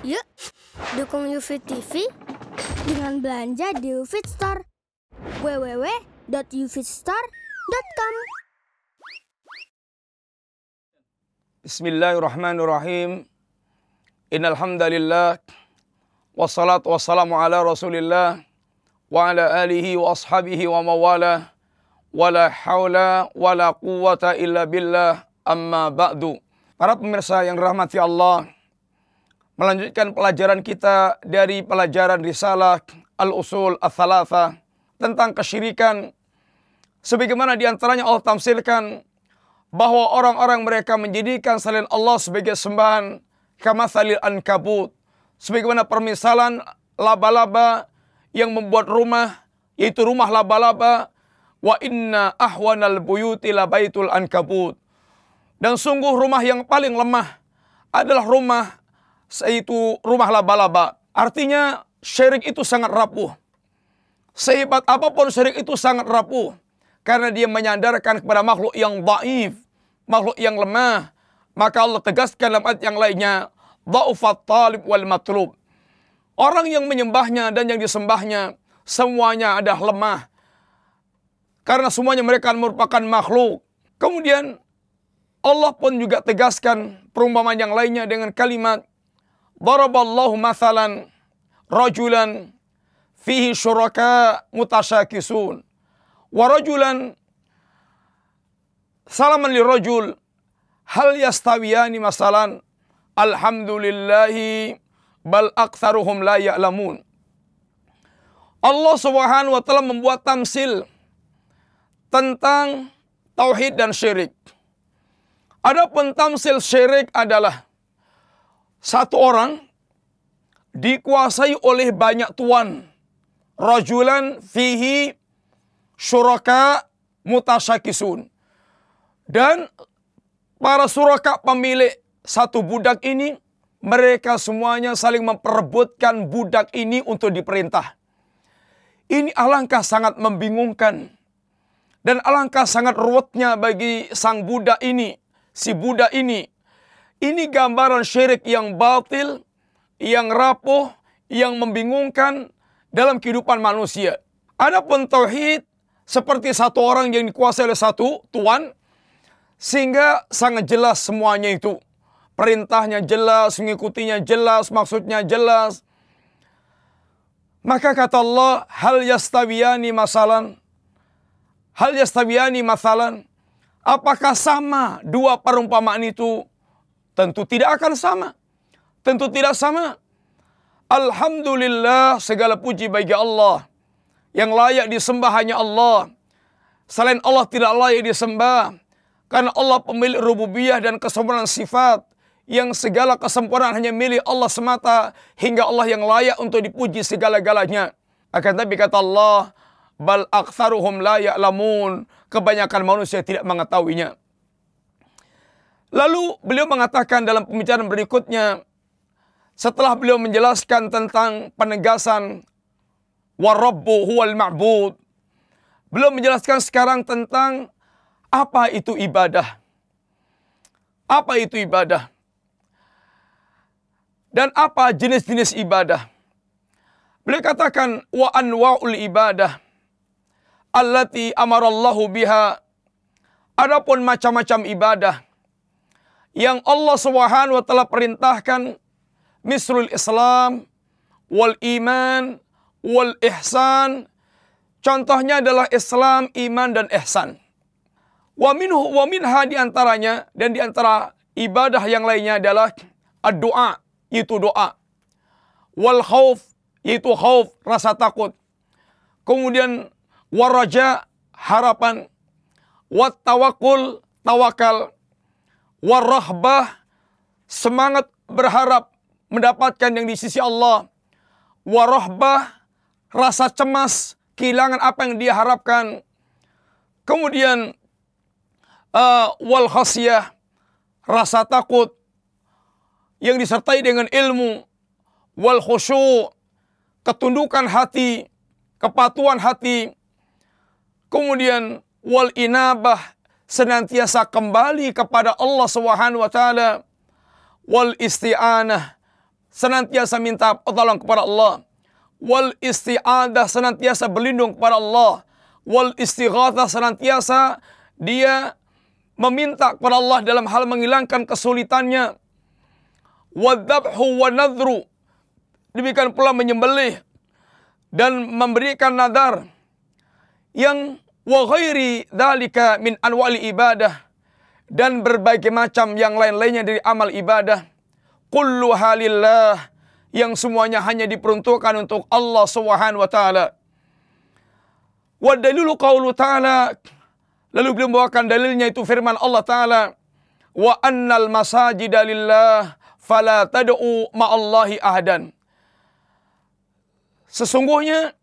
Yuk, dukung UFIT TV dengan belanja di UFIT Store. www.ufitstore.com Bismillahirrahmanirrahim. Innal hamdalillah wassalatu wassalamu ala Rasulillah wa ala alihi wa ashabihi wa wala quwata illa billah amma ba'du. Para pemirsa yang dirahmati Allah, melanjutkan pelajaran kita dari pelajaran risalah Al-Usul Al-Thalatha tentang kesyirikan. Sebagaimana di antaranya Allah tamsilkan bahwa orang-orang mereka menjadikan selain Allah sebagai sembahan kama salil ankabut. Sebagaimana permisalan laba-laba yang membuat rumah, yaitu rumah laba-laba. Wa inna ahwanal buyuti labaitul ankabut. Dan sungguh rumah yang paling lemah adalah rumah yaitu rumah laba-laba. Artinya syirik itu sangat rapuh. Sehebat apa pun syirik itu sangat rapuh. Karena dia menyandarkan kepada makhluk yang daif, makhluk yang lemah. Maka Allah tegaskan dalam ayat yang lainnya, Da'ufat talib wal matlub. Orang yang menyembahnya dan yang disembahnya, semuanya ada lemah. Karena semuanya mereka merupakan makhluk. Kemudian Allah pun juga tegaskan perumpamaan yang lainnya dengan kalimat Daraballahu mathalan rajulan fihi syuraka mutasyakisun wa rajulan salaman li rajul hal yastawiyani masalan alhamdulillahi bal aktsaruhum la ya'lamun Allah Subhanahu wa taala membuat tamsil tentang tauhid dan syirik. Adapun tamsil syirik adalah satu orang dikuasai oleh banyak tuan. Rajulan fihi syuraka mutasyakisun. Dan para suraka pemilik satu budak ini, mereka semuanya saling memperebutkan budak ini untuk diperintah. Ini alangkah sangat membingungkan. Dan alangkah sangat ruwetnya bagi sang budak ini, si budak ini ini gambaran syirik yang batil, yang rapuh, yang membingungkan dalam kehidupan manusia. Adapun tauhid seperti satu orang yang dikuasai oleh satu tuan, sehingga sangat jelas semuanya itu. Perintahnya jelas, mengikutinya jelas, maksudnya jelas. Maka kata Allah, hal yastawiyani masalan. Hal yastawiyani masalan. Apakah sama dua perumpamaan itu? Tentu tidak akan sama. Tentu tidak sama. Alhamdulillah segala puji bagi Allah. Yang layak disembah hanya Allah. Selain Allah tidak layak disembah. Karena Allah pemilik rububiyah dan kesempurnaan sifat. Yang segala kesempurnaan hanya milik Allah semata. Hingga Allah yang layak untuk dipuji segala-galanya. Akan tapi kata Allah. Bal aktsaruhum la ya'lamun. Kebanyakan manusia tidak mengetahuinya. Lalu beliau mengatakan dalam pembicaraan berikutnya, setelah beliau menjelaskan tentang penegasan warabbu huwal ma'bud, beliau menjelaskan sekarang tentang apa itu ibadah. Apa itu ibadah? Dan apa jenis-jenis ibadah? Beliau katakan wa anwa'ul ibadah allati amarallahu biha. Adapun macam-macam ibadah yang Allah Subhanahu wa taala perintahkan misrul Islam wal iman wal ihsan contohnya adalah Islam, iman dan ihsan. Wa minhu wa minha di antaranya dan di antara ibadah yang lainnya adalah doa itu doa. Wal khauf yaitu khauf rasa takut. Kemudian waraja harapan. Wat tawakul tawakal warahbah semangat berharap mendapatkan yang di sisi Allah. Warahbah rasa cemas kehilangan apa yang dia harapkan. Kemudian uh, wal khasiyah rasa takut yang disertai dengan ilmu. Wal khusyu ketundukan hati kepatuhan hati. Kemudian wal inabah senantiasa kembali kepada Allah Subhanahu wa taala wal isti'anah senantiasa minta pertolongan kepada Allah. Wal isti'adah senantiasa berlindung kepada Allah. Wal istighathah senantiasa dia meminta kepada Allah dalam hal menghilangkan kesulitannya. Wadabhu wa nadru. Demikian pula menyembelih dan memberikan nadar yang wa ghairi dzalika min anwali ibadah dan berbagai macam yang lain-lainnya dari amal ibadah. Kullu halillah yang semuanya hanya diperuntukkan untuk Allah Subhanahu wa taala. Wa dalilu qaulu ta'ala lalu beliau membawakan dalilnya itu firman Allah taala wa annal masajida lillah fala tad'u ma'allahi ahadan. Sesungguhnya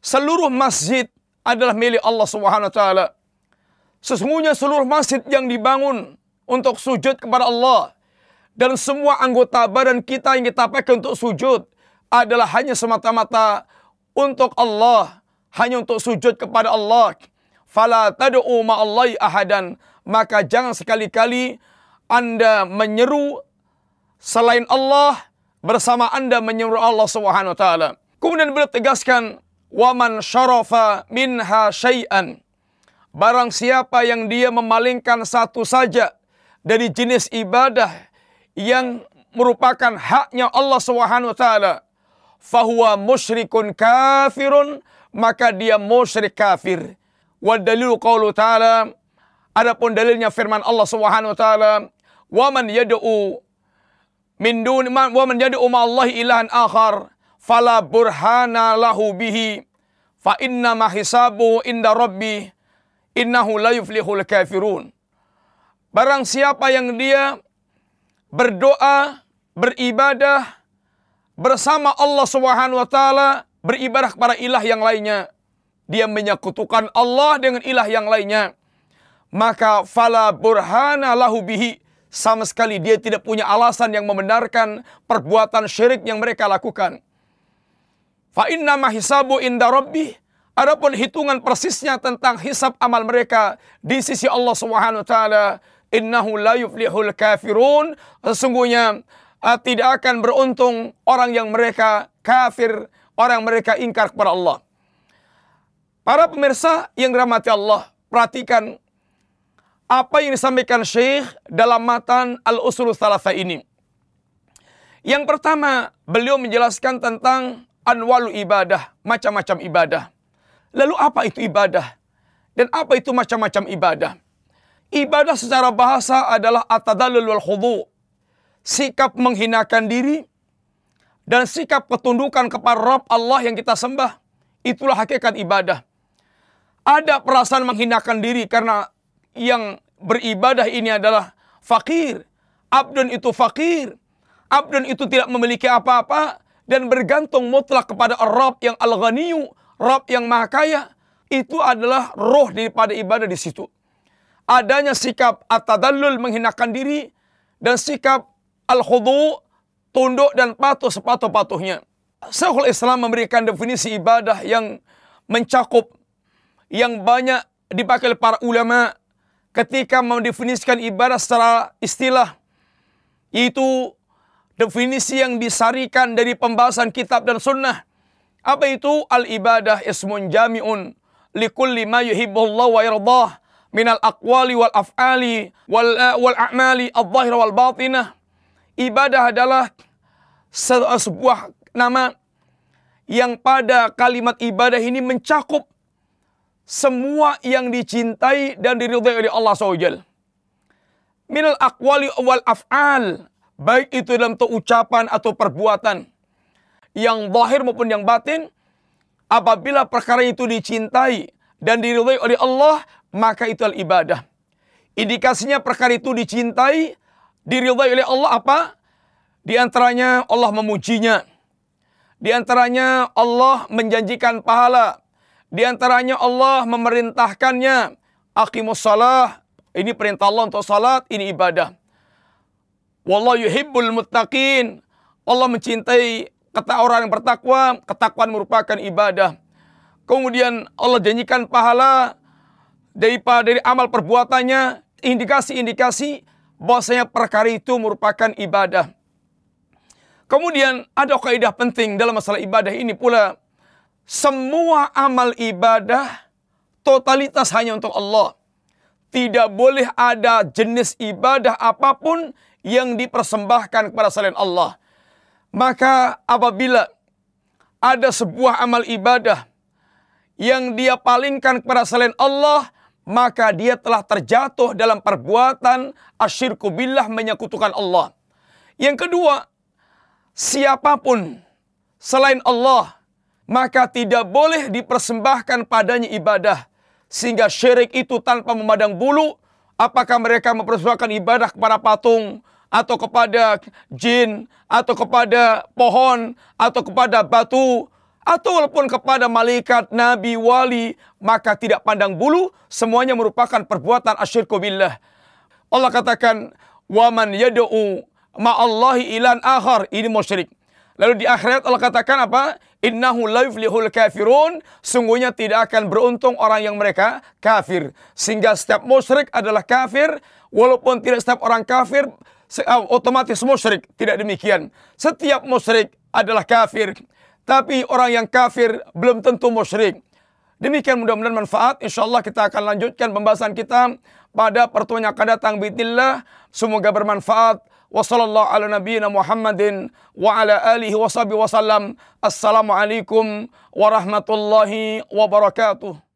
seluruh masjid adalah milik Allah Subhanahu wa taala. Sesungguhnya seluruh masjid yang dibangun untuk sujud kepada Allah dan semua anggota badan kita yang kita pakai untuk sujud adalah hanya semata-mata untuk Allah, hanya untuk sujud kepada Allah. Fala tad'u ma'allahi ahadan, maka jangan sekali-kali Anda menyeru selain Allah bersama Anda menyeru Allah Subhanahu wa taala. Kemudian beliau tegaskan, "Waman syarafa minha syai'an." Barang siapa yang dia memalingkan satu saja dari jenis ibadah yang merupakan haknya Allah Subhanahu wa taala, fahuwa musyrikun kafirun, maka dia musyrik kafir. Wa dalilu qaulu ta'ala, adapun dalilnya firman Allah Subhanahu wa taala, "Wa man yad'u min dun wa man yad'u ma Allah ilahan akhar, fala burhana lahu bihi, fa inna ma hisabu inda rabbih." Innahu la yuflihul kafirun. Barang siapa yang dia berdoa, beribadah bersama Allah Subhanahu wa taala, beribadah kepada ilah yang lainnya, dia menyekutukan Allah dengan ilah yang lainnya, maka fala burhana lahu bihi sama sekali dia tidak punya alasan yang membenarkan perbuatan syirik yang mereka lakukan. Fa inna hisabu inda rabbih Adapun hitungan persisnya tentang hisab amal mereka di sisi Allah Subhanahu wa taala, innahu la yuflihul kafirun. Sesungguhnya uh, tidak akan beruntung orang yang mereka kafir, orang yang mereka ingkar kepada Allah. Para pemirsa yang dirahmati Allah, perhatikan apa yang disampaikan Syekh dalam matan Al-Usul Thalatha ini. Yang pertama, beliau menjelaskan tentang anwalu ibadah, macam-macam ibadah. Lalu apa itu ibadah? Dan apa itu macam-macam ibadah? Ibadah secara bahasa adalah atadallul wal khudu. Sikap menghinakan diri dan sikap ketundukan kepada Rabb Allah yang kita sembah. Itulah hakikat ibadah. Ada perasaan menghinakan diri karena yang beribadah ini adalah fakir. Abdun itu fakir. Abdun itu tidak memiliki apa-apa dan bergantung mutlak kepada Rabb yang al-ghaniyu, Rob yang maha kaya, itu adalah roh daripada ibadah di situ. Adanya sikap atadallul menghinakan diri dan sikap al-khudu tunduk dan patuh sepatuh-patuhnya. Syekhul Islam memberikan definisi ibadah yang mencakup yang banyak dipakai oleh para ulama ketika mendefinisikan ibadah secara istilah yaitu definisi yang disarikan dari pembahasan kitab dan sunnah apa itu al-ibadah ismun jami'un likulli ma yuhibbullah wa yardah minal aqwali wal af'ali wal uh, wal a'mali adh-dhahira wal batinah. Ibadah adalah sebuah nama yang pada kalimat ibadah ini mencakup semua yang dicintai dan diridhai oleh Allah SWT. Minal aqwali wal af'al. Baik itu dalam ucapan atau perbuatan yang zahir maupun yang batin, apabila perkara itu dicintai dan diridhai oleh Allah, maka itu al ibadah. Indikasinya perkara itu dicintai, diridhai oleh Allah apa? Di antaranya Allah memujinya. Di antaranya Allah menjanjikan pahala. Di antaranya Allah memerintahkannya. Aqimus salah. Ini perintah Allah untuk salat, ini ibadah. Wallahu yuhibbul muttaqin. Allah mencintai Kata orang yang bertakwa, ketakwaan merupakan ibadah. Kemudian Allah janjikan pahala daripada dari amal perbuatannya, indikasi-indikasi bahwasanya perkara itu merupakan ibadah. Kemudian ada kaidah penting dalam masalah ibadah ini pula. Semua amal ibadah totalitas hanya untuk Allah. Tidak boleh ada jenis ibadah apa pun yang dipersembahkan kepada selain Allah. Maka apabila ada sebuah amal ibadah yang dia palingkan kepada selain Allah, maka dia telah terjatuh dalam perbuatan asyirku billah menyekutukan Allah. Yang kedua, siapa pun selain Allah, maka tidak boleh dipersembahkan padanya ibadah. Sehingga syirik itu tanpa memandang bulu, apakah mereka mempersembahkan ibadah kepada patung, atau kepada jin, atau kepada pohon, atau kepada batu, atau walaupun kepada malaikat, nabi, wali, maka tidak pandang bulu, semuanya merupakan perbuatan asyirku billah. Allah katakan, "Waman yad'u ma'allahi ilan akhar." Ini musyrik. Lalu di akhirat Allah katakan apa? Innahu la kafirun. Sungguhnya tidak akan beruntung orang yang mereka kafir. Sehingga setiap musyrik adalah kafir. Walaupun tidak setiap orang kafir otomatis musyrik. Tidak demikian. Setiap musyrik adalah kafir. Tapi orang yang kafir belum tentu musyrik. Demikian mudah-mudahan manfaat. InsyaAllah kita akan lanjutkan pembahasan kita pada pertemuan yang akan datang. Bismillah. Semoga bermanfaat. Wassallallahu ala nabiyyina Muhammadin wa ala alihi wa sahbihi wasallam. Assalamualaikum warahmatullahi wabarakatuh.